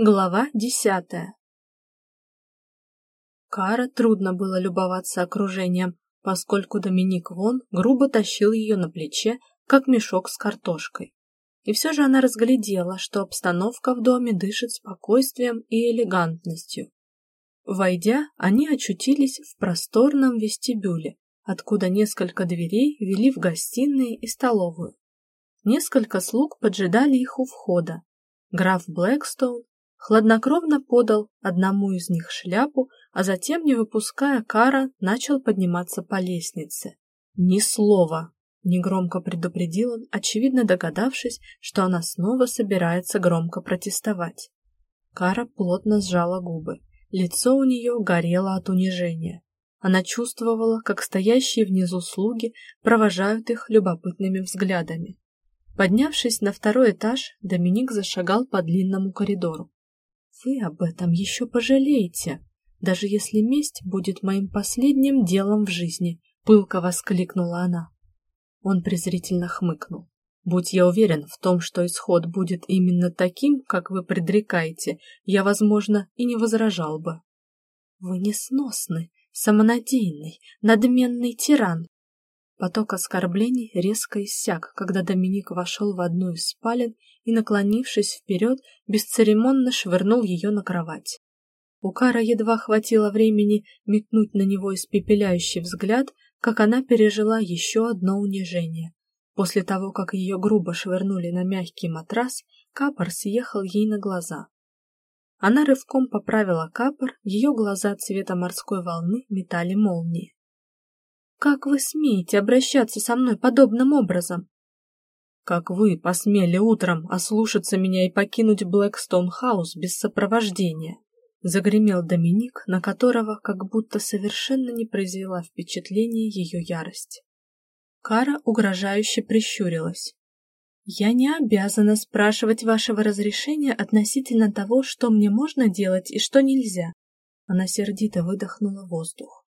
Глава десятая Кара трудно было любоваться окружением, поскольку Доминик Вон грубо тащил ее на плече, как мешок с картошкой. И все же она разглядела, что обстановка в доме дышит спокойствием и элегантностью. Войдя, они очутились в просторном вестибюле, откуда несколько дверей вели в гостиные и столовую. Несколько слуг поджидали их у входа. Граф Блэкстоун хладнокровно подал одному из них шляпу, а затем, не выпуская Кара, начал подниматься по лестнице. Ни слова, негромко предупредил он, очевидно догадавшись, что она снова собирается громко протестовать. Кара плотно сжала губы. Лицо у нее горело от унижения. Она чувствовала, как стоящие внизу слуги провожают их любопытными взглядами. Поднявшись на второй этаж, Доминик зашагал по длинному коридору. Вы об этом еще пожалеете, даже если месть будет моим последним делом в жизни, пылко воскликнула она. Он презрительно хмыкнул. Будь я уверен в том, что исход будет именно таким, как вы предрекаете, я, возможно, и не возражал бы. Вы несносный, самонадеянный, надменный тиран. Поток оскорблений резко иссяк, когда Доминик вошел в одну из спален и, наклонившись вперед, бесцеремонно швырнул ее на кровать. У Кара едва хватило времени метнуть на него испепеляющий взгляд, как она пережила еще одно унижение. После того, как ее грубо швырнули на мягкий матрас, капор съехал ей на глаза. Она рывком поправила капор, ее глаза цвета морской волны метали молнии. Как вы смеете обращаться со мной подобным образом? Как вы посмели утром ослушаться меня и покинуть Блэкстоун-хаус без сопровождения? Загремел Доминик, на которого как будто совершенно не произвела впечатления ее ярость. Кара угрожающе прищурилась. Я не обязана спрашивать вашего разрешения относительно того, что мне можно делать и что нельзя. Она сердито выдохнула воздух.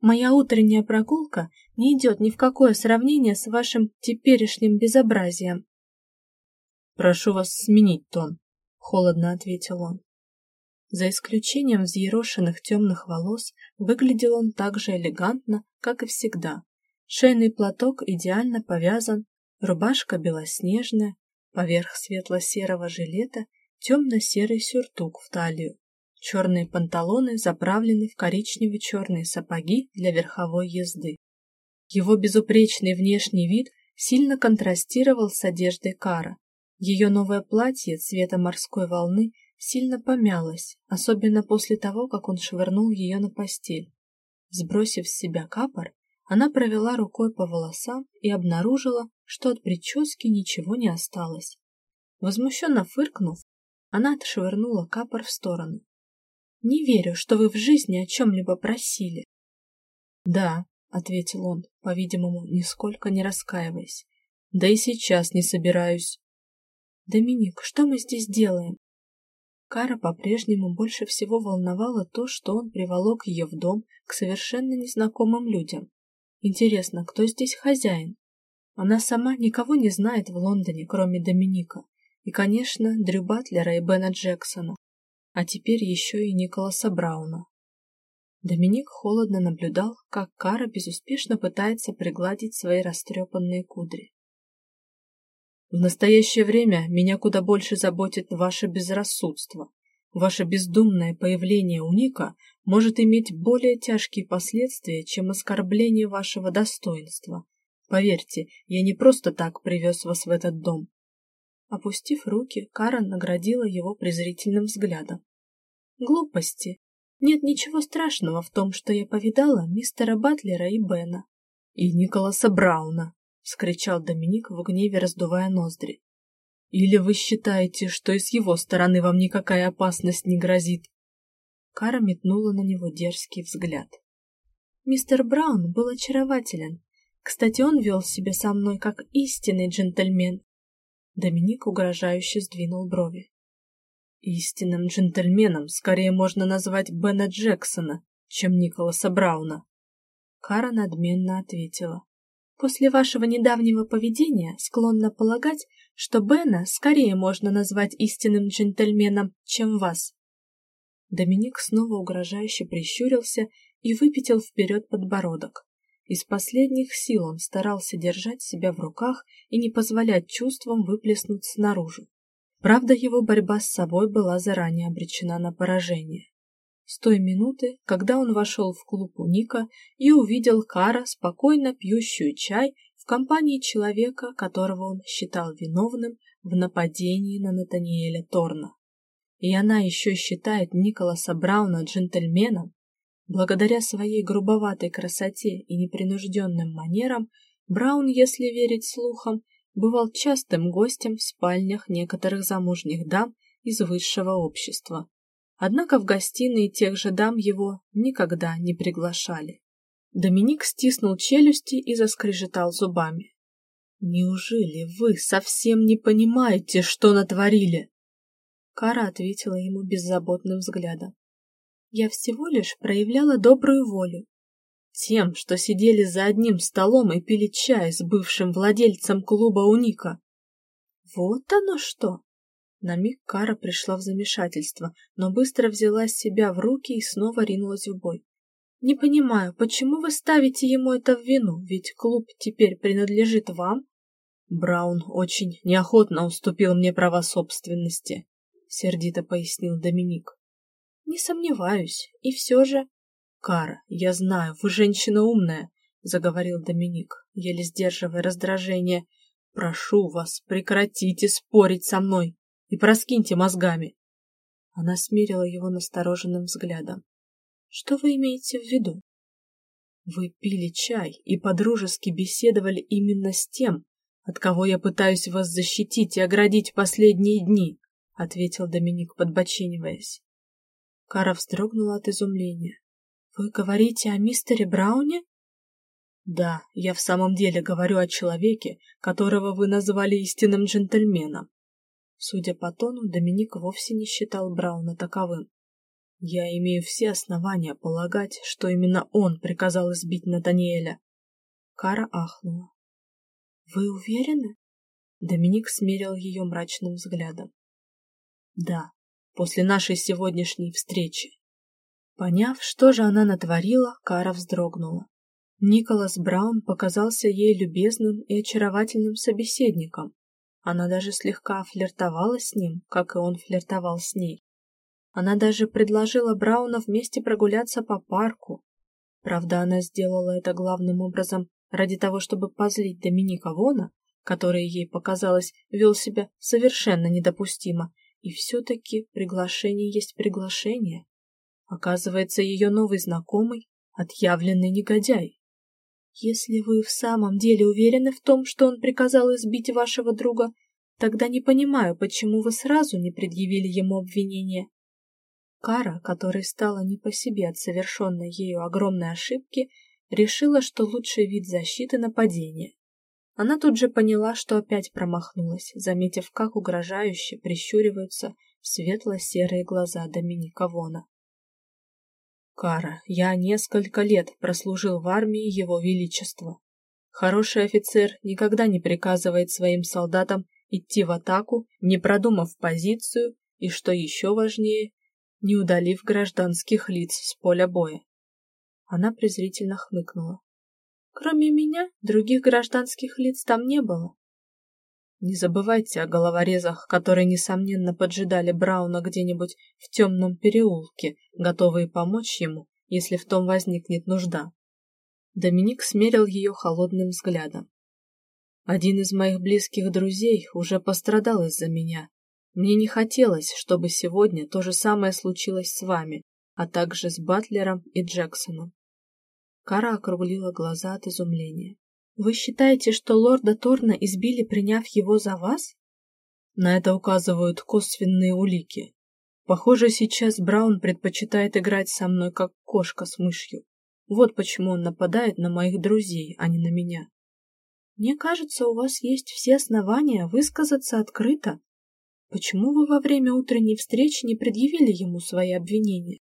Моя утренняя прогулка не идет ни в какое сравнение с вашим теперешним безобразием. Прошу вас сменить тон, холодно ответил он. За исключением взъерошенных темных волос, выглядел он так же элегантно, как и всегда. Шейный платок идеально повязан, рубашка белоснежная, поверх светло-серого жилета темно-серый сюртук в талию, Черные панталоны заправлены в коричнево-черные сапоги для верховой езды. Его безупречный внешний вид сильно контрастировал с одеждой Кара. Ее новое платье цвета морской волны сильно помялось, особенно после того, как он швырнул ее на постель. Сбросив с себя капор, она провела рукой по волосам и обнаружила, что от прически ничего не осталось. Возмущенно фыркнув, она отшвырнула капор в сторону. Не верю, что вы в жизни о чем-либо просили. Да, ответил он, по-видимому, нисколько не раскаиваясь. Да и сейчас не собираюсь. Доминик, что мы здесь делаем? Кара по-прежнему больше всего волновало то, что он приволок ее в дом к совершенно незнакомым людям. Интересно, кто здесь хозяин? Она сама никого не знает в Лондоне, кроме Доминика, и, конечно, Дрю Батлера и Бена Джексона а теперь еще и Николаса Брауна. Доминик холодно наблюдал, как Кара безуспешно пытается пригладить свои растрепанные кудри. В настоящее время меня куда больше заботит ваше безрассудство. Ваше бездумное появление у Ника может иметь более тяжкие последствия, чем оскорбление вашего достоинства. Поверьте, я не просто так привез вас в этот дом. Опустив руки, Карен наградила его презрительным взглядом. Глупости. Нет ничего страшного в том, что я повидала мистера Батлера и Бена. И Николаса Брауна, вскричал Доминик в гневе, раздувая ноздри. Или вы считаете, что и с его стороны вам никакая опасность не грозит? Кара метнула на него дерзкий взгляд. Мистер Браун был очарователен. Кстати, он вел себя со мной как истинный джентльмен. Доминик угрожающе сдвинул брови. Истинным джентльменом скорее можно назвать Бена Джексона, чем Николаса Брауна. Кара надменно ответила. После вашего недавнего поведения склонна полагать, что Бена скорее можно назвать истинным джентльменом, чем вас. Доминик снова угрожающе прищурился и выпятил вперед подбородок. Из последних сил он старался держать себя в руках и не позволять чувствам выплеснуться наружу. Правда, его борьба с собой была заранее обречена на поражение. С той минуты, когда он вошел в клуб у Ника и увидел Кара, спокойно пьющую чай в компании человека, которого он считал виновным в нападении на Натаниэля Торна. И она еще считает Николаса Брауна джентльменом, благодаря своей грубоватой красоте и непринужденным манерам, Браун, если верить слухам, бывал частым гостем в спальнях некоторых замужних дам из высшего общества. Однако в гостиные тех же дам его никогда не приглашали. Доминик стиснул челюсти и заскрежетал зубами. «Неужели вы совсем не понимаете, что натворили?» Кара ответила ему беззаботным взглядом. «Я всего лишь проявляла добрую волю. Тем, что сидели за одним столом и пили чай с бывшим владельцем клуба Уника. Вот оно что!» На миг Кара пришла в замешательство, но быстро взяла себя в руки и снова ринулась в бой. «Не понимаю, почему вы ставите ему это в вину, ведь клуб теперь принадлежит вам?» «Браун очень неохотно уступил мне права собственности», — сердито пояснил Доминик. «Не сомневаюсь, и все же...» «Кара, я знаю, вы женщина умная», — заговорил Доминик, еле сдерживая раздражение. «Прошу вас, прекратите спорить со мной и проскиньте мозгами. Она смирила его настороженным взглядом. Что вы имеете в виду? Вы пили чай и подружески беседовали именно с тем, от кого я пытаюсь вас защитить и оградить последние дни, ответил Доминик, подбочиниваясь. Кара вздрогнула от изумления. Вы говорите о мистере Брауне? Да, я в самом деле говорю о человеке, которого вы назвали истинным джентльменом. Судя по тону, Доминик вовсе не считал Брауна таковым. Я имею все основания полагать, что именно он приказал избить Натаниэля. Кара ахнула. Вы уверены? Доминик смерил ее мрачным взглядом. Да, после нашей сегодняшней встречи. Поняв, что же она натворила, Кара вздрогнула. Николас Браун показался ей любезным и очаровательным собеседником, она даже слегка флиртовала с ним, как и он флиртовал с ней. Она даже предложила Брауна вместе прогуляться по парку. Правда, она сделала это главным образом ради того, чтобы позлить Доминика Вона, который ей показалось вел себя совершенно недопустимо, и все-таки приглашение есть приглашение. Оказывается, ее новый знакомый — отъявленный негодяй. Если вы в самом деле уверены в том, что он приказал избить вашего друга, тогда не понимаю, почему вы сразу не предъявили ему обвинение. Кара, которой стала не по себе от совершенной ею огромной ошибки, решила, что лучший вид защиты — нападение. Она тут же поняла, что опять промахнулась, заметив, как угрожающе прищуриваются светло-серые глаза Доминика Вона. Кара, я несколько лет прослужил в армии Его Величества. Хороший офицер никогда не приказывает своим солдатам идти в атаку, не продумав позицию и, что еще важнее, не удалив гражданских лиц с поля боя. Она презрительно хмыкнула. Кроме меня, других гражданских лиц там не было. Не забывайте о головорезах, которые, несомненно, поджидали Брауна где-нибудь в темном переулке, готовые помочь ему, если в том возникнет нужда. Доминик смерил ее холодным взглядом. Один из моих близких друзей уже пострадал из-за меня. Мне не хотелось, чтобы сегодня то же самое случилось с вами, а также с Батлером и Джексоном. Кара округлила глаза от изумления. Вы считаете, что лорда Торна избили, приняв его за вас? На это указывают косвенные улики. Похоже, сейчас Браун предпочитает играть со мной, как кошка с мышью. Вот почему он нападает на моих друзей, а не на меня. Мне кажется, у вас есть все основания высказаться открыто. Почему вы во время утренней встречи не предъявили ему свои обвинения?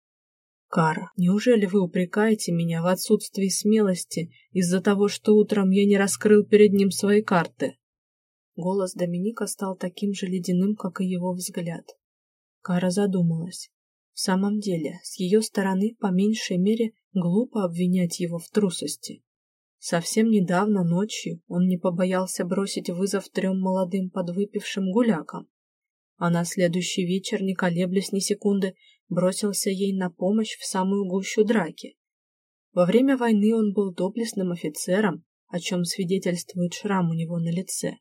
Кара, неужели вы упрекаете меня в отсутствии смелости из-за того, что утром я не раскрыл перед ним свои карты? Голос Доминика стал таким же ледяным, как и его взгляд. Кара задумалась. В самом деле, с ее стороны, по меньшей мере, глупо обвинять его в трусости. Совсем недавно ночью он не побоялся бросить вызов трем молодым подвыпившим гулякам, а на следующий вечер, не колеблясь ни секунды, бросился ей на помощь в самую гущу драки. Во время войны он был доблестным офицером, о чем свидетельствует шрам у него на лице.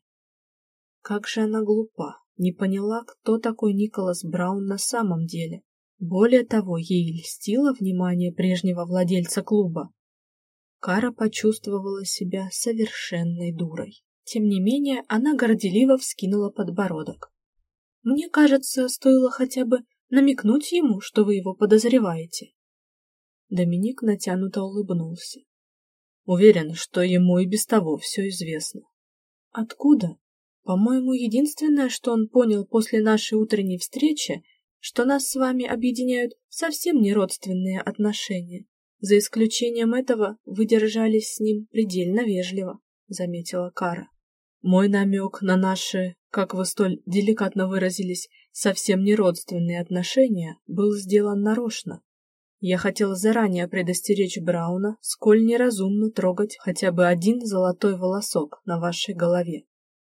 Как же она глупа, не поняла, кто такой Николас Браун на самом деле. Более того, ей льстило внимание прежнего владельца клуба. Кара почувствовала себя совершенной дурой. Тем не менее, она горделиво вскинула подбородок. «Мне кажется, стоило хотя бы намекнуть ему, что вы его подозреваете. Доминик натянуто улыбнулся. Уверен, что ему и без того все известно. Откуда? По-моему, единственное, что он понял после нашей утренней встречи, что нас с вами объединяют совсем не родственные отношения. За исключением этого вы держались с ним предельно вежливо, заметила Кара. Мой намек на наши, как вы столь деликатно выразились, совсем не родственные отношения, был сделан нарочно. Я хотел заранее предостеречь Брауна, сколь неразумно трогать хотя бы один золотой волосок на вашей голове.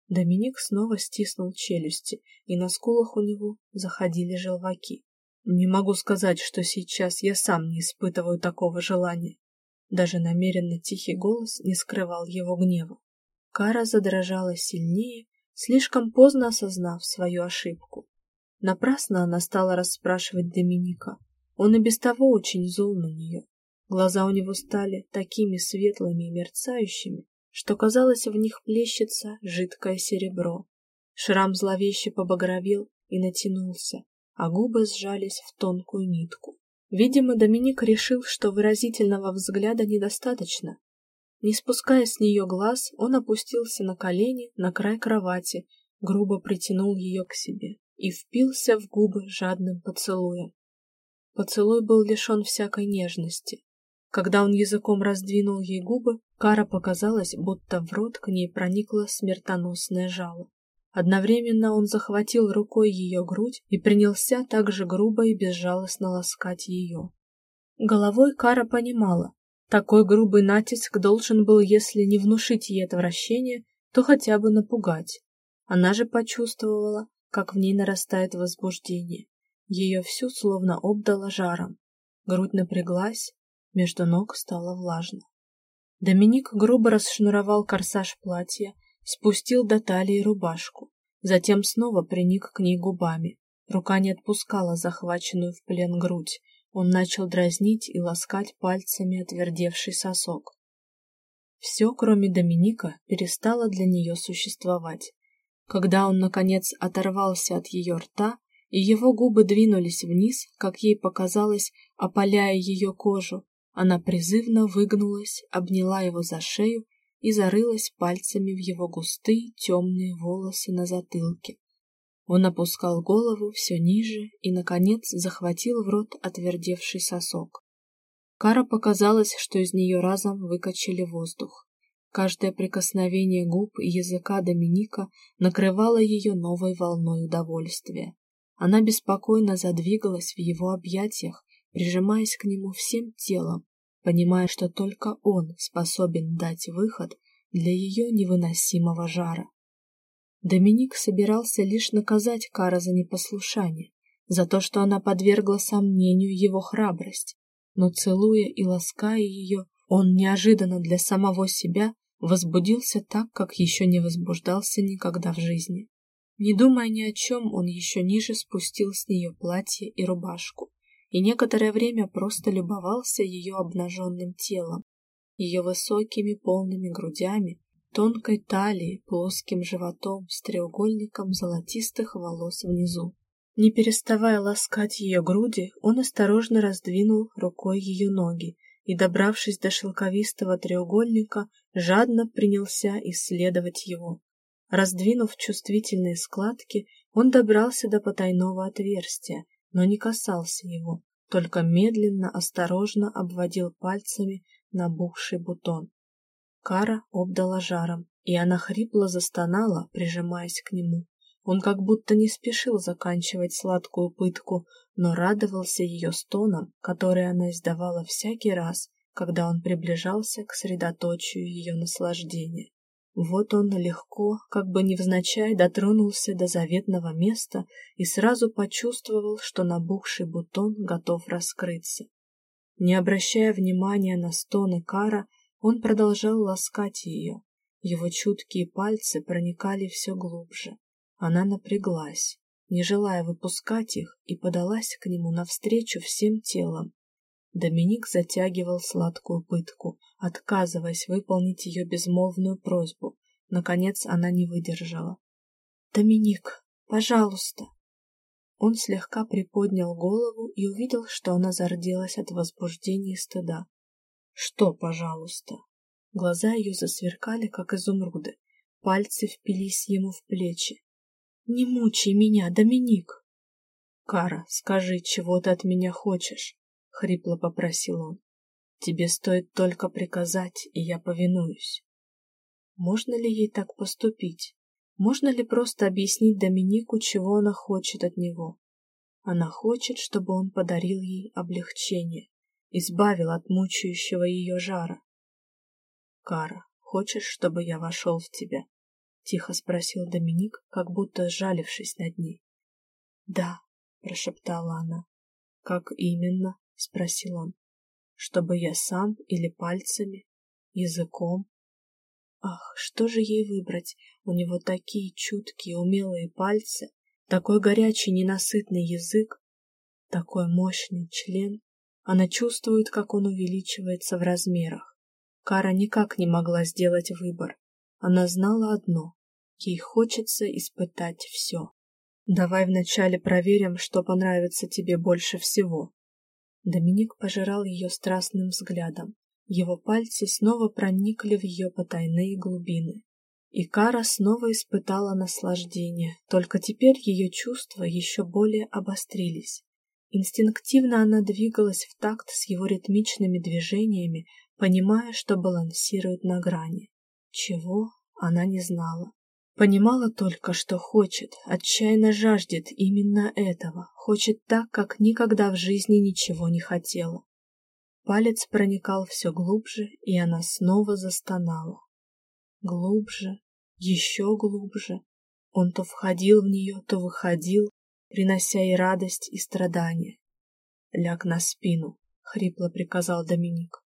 Доминик снова стиснул челюсти, и на скулах у него заходили желваки. Не могу сказать, что сейчас я сам не испытываю такого желания. Даже намеренно тихий голос не скрывал его гнева. Кара задрожала сильнее, слишком поздно осознав свою ошибку. Напрасно она стала расспрашивать Доминика. Он и без того очень зол на нее. Глаза у него стали такими светлыми и мерцающими, что казалось, в них плещется жидкое серебро. Шрам зловеще побагровел и натянулся, а губы сжались в тонкую нитку. Видимо, Доминик решил, что выразительного взгляда недостаточно. Не спуская с нее глаз, он опустился на колени на край кровати, грубо притянул ее к себе и впился в губы жадным поцелуем. Поцелуй был лишен всякой нежности. Когда он языком раздвинул ей губы, Кара показалось, будто в рот к ней проникло смертоносное жало. Одновременно он захватил рукой ее грудь и принялся так же грубо и безжалостно ласкать ее. Головой Кара понимала, такой грубый натиск должен был, если не внушить ей отвращение, то хотя бы напугать. Она же почувствовала, как в ней нарастает возбуждение. Ее всю словно обдало жаром. Грудь напряглась, между ног стало влажно. Доминик грубо расшнуровал корсаж платья, спустил до талии рубашку, затем снова приник к ней губами. Рука не отпускала захваченную в плен грудь. Он начал дразнить и ласкать пальцами отвердевший сосок. Все, кроме Доминика, перестало для нее существовать. Когда он, наконец, оторвался от ее рта, и его губы двинулись вниз, как ей показалось, опаляя ее кожу, она призывно выгнулась, обняла его за шею и зарылась пальцами в его густые темные волосы на затылке. Он опускал голову все ниже и, наконец, захватил в рот отвердевший сосок. Кара показалось, что из нее разом выкачали воздух. Каждое прикосновение губ и языка Доминика накрывало ее новой волной удовольствия. Она беспокойно задвигалась в его объятиях, прижимаясь к нему всем телом, понимая, что только он способен дать выход для ее невыносимого жара. Доминик собирался лишь наказать Кара за непослушание, за то, что она подвергла сомнению его храбрость, но целуя и лаская ее, он неожиданно для самого себя возбудился так, как еще не возбуждался никогда в жизни. Не думая ни о чем, он еще ниже спустил с нее платье и рубашку, и некоторое время просто любовался ее обнаженным телом, ее высокими полными грудями, тонкой талией, плоским животом с треугольником золотистых волос внизу. Не переставая ласкать ее груди, он осторожно раздвинул рукой ее ноги и, добравшись до шелковистого треугольника, жадно принялся исследовать его. Раздвинув чувствительные складки, он добрался до потайного отверстия, но не касался его, только медленно, осторожно обводил пальцами набухший бутон. Кара обдала жаром, и она хрипло застонала, прижимаясь к нему. Он как будто не спешил заканчивать сладкую пытку, но радовался ее стонам, которые она издавала всякий раз, когда он приближался к средоточию ее наслаждения. Вот он легко, как бы невзначай, дотронулся до заветного места и сразу почувствовал, что набухший бутон готов раскрыться. Не обращая внимания на стоны Кара, он продолжал ласкать ее. Его чуткие пальцы проникали все глубже. Она напряглась, не желая выпускать их, и подалась к нему навстречу всем телом. Доминик затягивал сладкую пытку, отказываясь выполнить ее безмолвную просьбу. Наконец она не выдержала. «Доминик, пожалуйста!» Он слегка приподнял голову и увидел, что она зарделась от возбуждения и стыда. «Что, пожалуйста?» Глаза ее засверкали, как изумруды. Пальцы впились ему в плечи. «Не мучай меня, Доминик!» «Кара, скажи, чего ты от меня хочешь?» — хрипло попросил он. «Тебе стоит только приказать, и я повинуюсь». Можно ли ей так поступить? Можно ли просто объяснить Доминику, чего она хочет от него? Она хочет, чтобы он подарил ей облегчение, избавил от мучающего ее жара. «Кара, хочешь, чтобы я вошел в тебя?» — тихо спросил Доминик, как будто сжалившись над ней. «Да», — прошептала она. «Как именно?» — спросил он. «Чтобы я сам или пальцами? Языком?» Ах, что же ей выбрать? У него такие чуткие, умелые пальцы, такой горячий, ненасытный язык, такой мощный член. Она чувствует, как он увеличивается в размерах. Кара никак не могла сделать выбор. Она знала одно — ей хочется испытать все. Давай вначале проверим, что понравится тебе больше всего. Доминик пожирал ее страстным взглядом. Его пальцы снова проникли в ее потайные глубины. И Кара снова испытала наслаждение, только теперь ее чувства еще более обострились. Инстинктивно она двигалась в такт с его ритмичными движениями, понимая, что балансирует на грани. Чего она не знала. Понимала только, что хочет, отчаянно жаждет именно этого, хочет так, как никогда в жизни ничего не хотела. Палец проникал все глубже, и она снова застонала. Глубже, еще глубже. Он то входил в нее, то выходил, принося и радость, и страдания. «Ляг на спину», — хрипло приказал Доминик.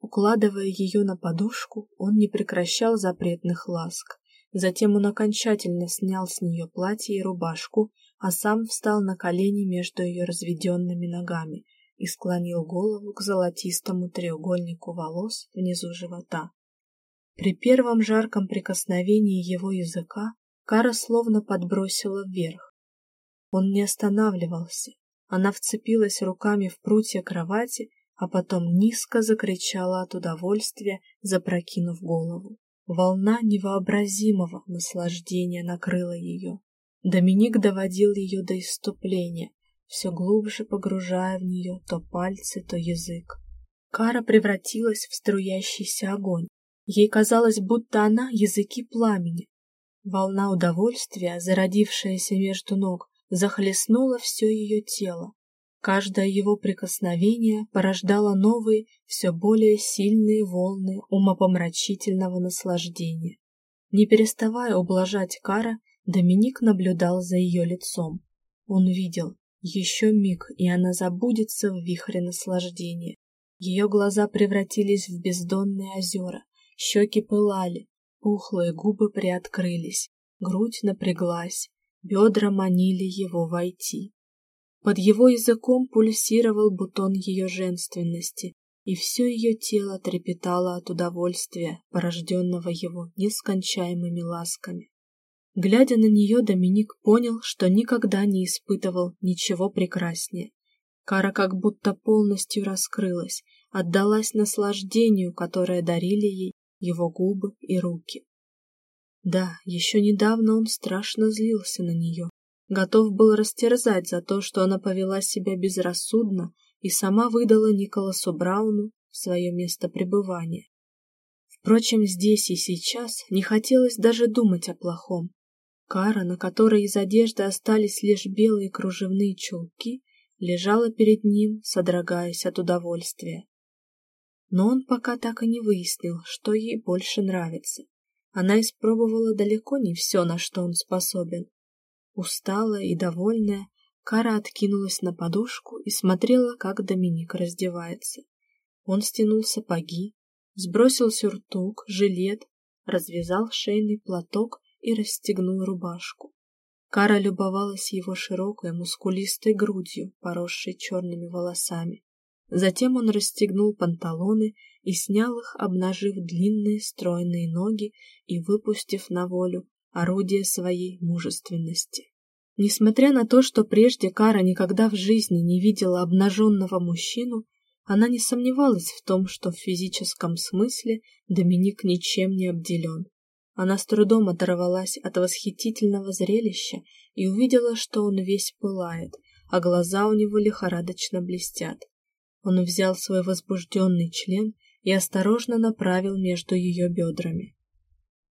Укладывая ее на подушку, он не прекращал запретных ласк. Затем он окончательно снял с нее платье и рубашку, а сам встал на колени между ее разведенными ногами и склонил голову к золотистому треугольнику волос внизу живота. При первом жарком прикосновении его языка Кара словно подбросила вверх. Он не останавливался. Она вцепилась руками в прутья кровати а потом низко закричала от удовольствия, запрокинув голову. Волна невообразимого наслаждения накрыла ее. Доминик доводил ее до иступления, все глубже погружая в нее то пальцы, то язык. Кара превратилась в струящийся огонь. Ей казалось, будто она — языки пламени. Волна удовольствия, зародившаяся между ног, захлестнула все ее тело, Каждое его прикосновение порождало новые, все более сильные волны умопомрачительного наслаждения. Не переставая ублажать Кара, Доминик наблюдал за ее лицом. Он видел, еще миг, и она забудется в вихре наслаждения. Ее глаза превратились в бездонные озера, щеки пылали, пухлые губы приоткрылись, грудь напряглась, бедра манили его войти. Под его языком пульсировал бутон ее женственности, и все ее тело трепетало от удовольствия, порожденного его нескончаемыми ласками. Глядя на нее, Доминик понял, что никогда не испытывал ничего прекраснее. Кара как будто полностью раскрылась, отдалась наслаждению, которое дарили ей его губы и руки. Да, еще недавно он страшно злился на нее, готов был растерзать за то, что она повела себя безрассудно, и сама выдала Николасу Брауну свое место пребывания. Впрочем, здесь и сейчас не хотелось даже думать о плохом. Кара, на которой из одежды остались лишь белые кружевные чулки, лежала перед ним, содрогаясь от удовольствия. Но он пока так и не выяснил, что ей больше нравится. Она испробовала далеко не все, на что он способен. Усталая и довольная, Кара откинулась на подушку и смотрела, как Доминик раздевается. Он стянул сапоги, сбросил сюртук, жилет, развязал шейный платок и расстегнул рубашку. Кара любовалась его широкой мускулистой грудью, поросшей черными волосами. Затем он расстегнул панталоны и снял их, обнажив длинные стройные ноги и выпустив на волю орудие своей мужественности. Несмотря на то, что прежде Кара никогда в жизни не видела обнаженного мужчину, она не сомневалась в том, что в физическом смысле Доминик ничем не обделен. Она с трудом оторвалась от восхитительного зрелища и увидела, что он весь пылает, а глаза у него лихорадочно блестят. Он взял свой возбужденный член и осторожно направил между ее бедрами.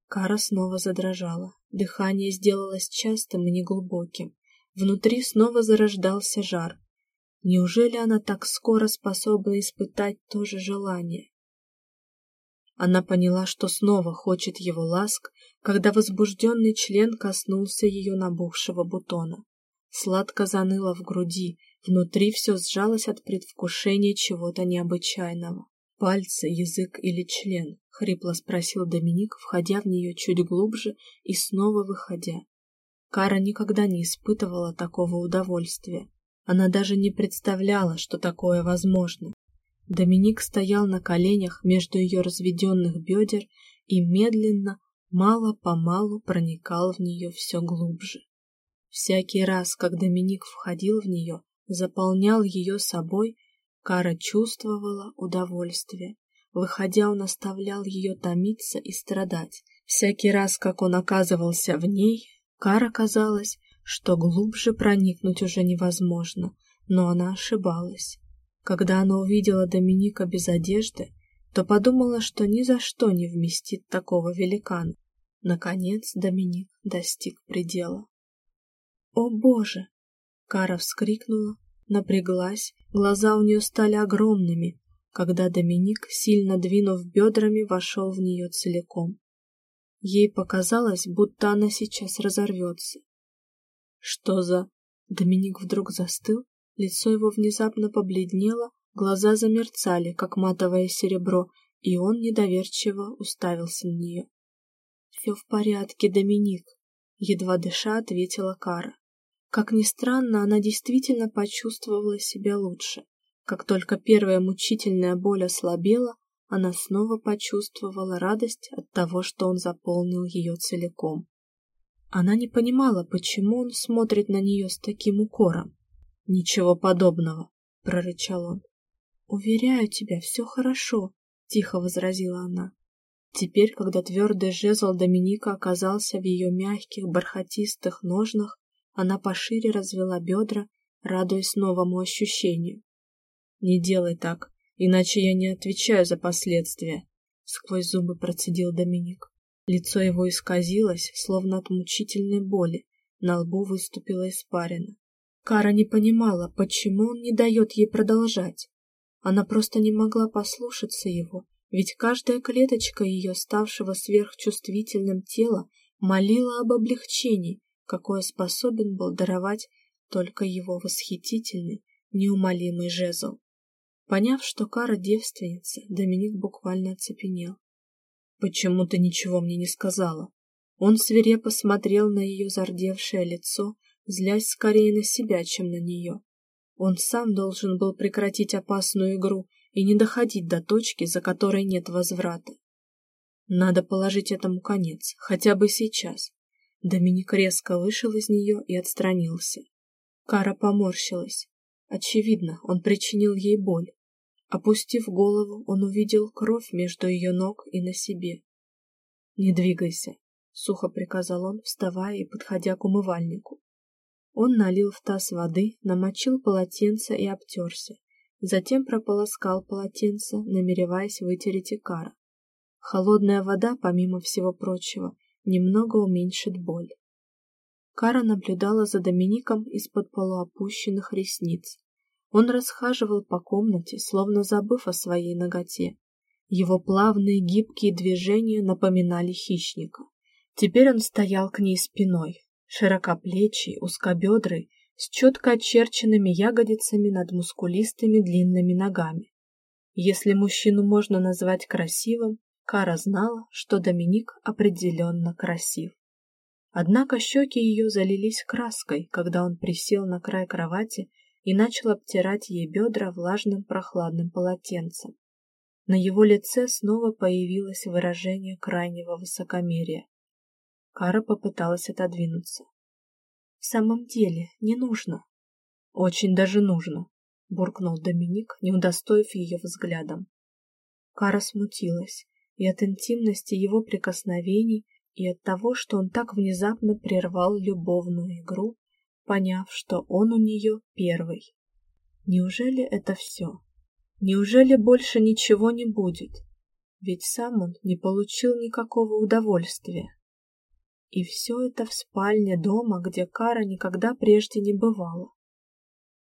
Кара снова задрожала, дыхание сделалось частым и неглубоким. Внутри снова зарождался жар. Неужели она так скоро способна испытать то же желание? Она поняла, что снова хочет его ласк, когда возбужденный член коснулся ее набухшего бутона. Сладко заныло в груди, внутри все сжалось от предвкушения чего-то необычайного. «Пальцы, язык или член?» — хрипло спросил Доминик, входя в нее чуть глубже и снова выходя. Кара никогда не испытывала такого удовольствия. Она даже не представляла, что такое возможно. Доминик стоял на коленях между ее разведенных бедер и медленно, мало-помалу проникал в нее все глубже. Всякий раз, как Доминик входил в нее, заполнял ее собой, Кара чувствовала удовольствие. Выходя, он оставлял ее томиться и страдать. Всякий раз, как он оказывался в ней, Кара казалось, что глубже проникнуть уже невозможно, но она ошибалась. Когда она увидела Доминика без одежды, то подумала, что ни за что не вместит такого великана. Наконец Доминик достиг предела. «О, Боже!» Кара вскрикнула, напряглась, глаза у нее стали огромными, когда Доминик, сильно двинув бедрами, вошел в нее целиком. Ей показалось, будто она сейчас разорвется. «Что за...» Доминик вдруг застыл Лицо его внезапно побледнело, глаза замерцали, как матовое серебро, и он недоверчиво уставился на нее. «Все в порядке, Доминик», — едва дыша ответила Кара. Как ни странно, она действительно почувствовала себя лучше. Как только первая мучительная боль ослабела, она снова почувствовала радость от того, что он заполнил ее целиком. Она не понимала, почему он смотрит на нее с таким укором. «Ничего подобного», — прорычал он. «Уверяю тебя, все хорошо», — тихо возразила она. Теперь, когда твердый жезл Доминика оказался в ее мягких, бархатистых ножнах, она пошире развела бедра, радуясь новому ощущению. «Не делай так, иначе я не отвечаю за последствия», — сквозь зубы процедил Доминик. Лицо его исказилось, словно от мучительной боли, на лбу выступила испарина. Кара не понимала, почему он не дает ей продолжать. Она просто не могла послушаться его, ведь каждая клеточка ее, ставшего сверхчувствительным тела, молила об облегчении, какое способен был даровать только его восхитительный, неумолимый жезл. Поняв, что Кара девственница, Доминик буквально оцепенел. «Почему ты ничего мне не сказала?» Он свирепо смотрел на ее зардевшее лицо, злясь скорее на себя, чем на нее. Он сам должен был прекратить опасную игру и не доходить до точки, за которой нет возврата. Надо положить этому конец, хотя бы сейчас. Доминик резко вышел из нее и отстранился. Кара поморщилась. Очевидно, он причинил ей боль. Опустив голову, он увидел кровь между ее ног и на себе. «Не двигайся», — сухо приказал он, вставая и подходя к умывальнику. Он налил в таз воды, намочил полотенце и обтерся. затем прополоскал полотенце, намереваясь вытереть Икара. Холодная вода, помимо всего прочего, немного уменьшит боль. Кара наблюдала за Домиником из-под полуопущенных ресниц. Он расхаживал по комнате, словно забыв о своей ноготе. Его плавные гибкие движения напоминали хищника. Теперь он стоял к ней спиной, широкоплечий, узкобедрый, с четко очерченными ягодицами над мускулистыми длинными ногами. Если мужчину можно назвать красивым, Кара знала, что Доминик определенно красив. Однако щеки ее залились краской, когда он присел на край кровати и начал обтирать ей бедра влажным прохладным полотенцем. На его лице снова появилось выражение крайнего высокомерия. Кара попыталась отодвинуться. «В самом деле, не нужно». «Очень даже нужно», — буркнул Доминик, не удостоив ее взглядом. Кара смутилась, и от интимности его прикосновений, и от того, что он так внезапно прервал любовную игру, поняв, что он у нее первый. Неужели это все? Неужели больше ничего не будет? Ведь сам он не получил никакого удовольствия. И все это в спальне дома, где Кара никогда прежде не бывала.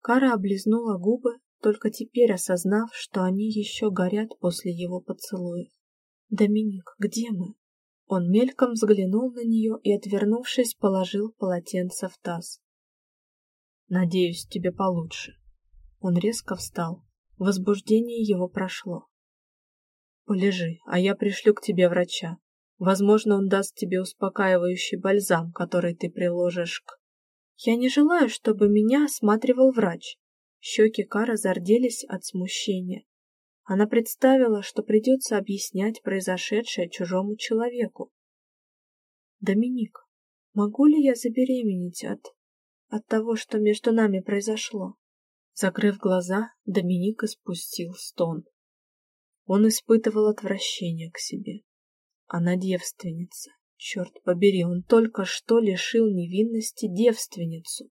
Кара облизнула губы, только теперь осознав, что они еще горят после его поцелуев. «Доминик, где мы?» Он мельком взглянул на нее и, отвернувшись, положил полотенце в таз. Надеюсь, тебе получше. Он резко встал. Возбуждение его прошло. Полежи, а я пришлю к тебе врача. Возможно, он даст тебе успокаивающий бальзам, который ты приложишь к... Я не желаю, чтобы меня осматривал врач. Щеки Кара зарделись от смущения. Она представила, что придется объяснять произошедшее чужому человеку. «Доминик, могу ли я забеременеть от...» от того, что между нами произошло. Закрыв глаза, Доминик испустил стон. Он испытывал отвращение к себе. Она девственница. Черт побери, он только что лишил невинности девственницу.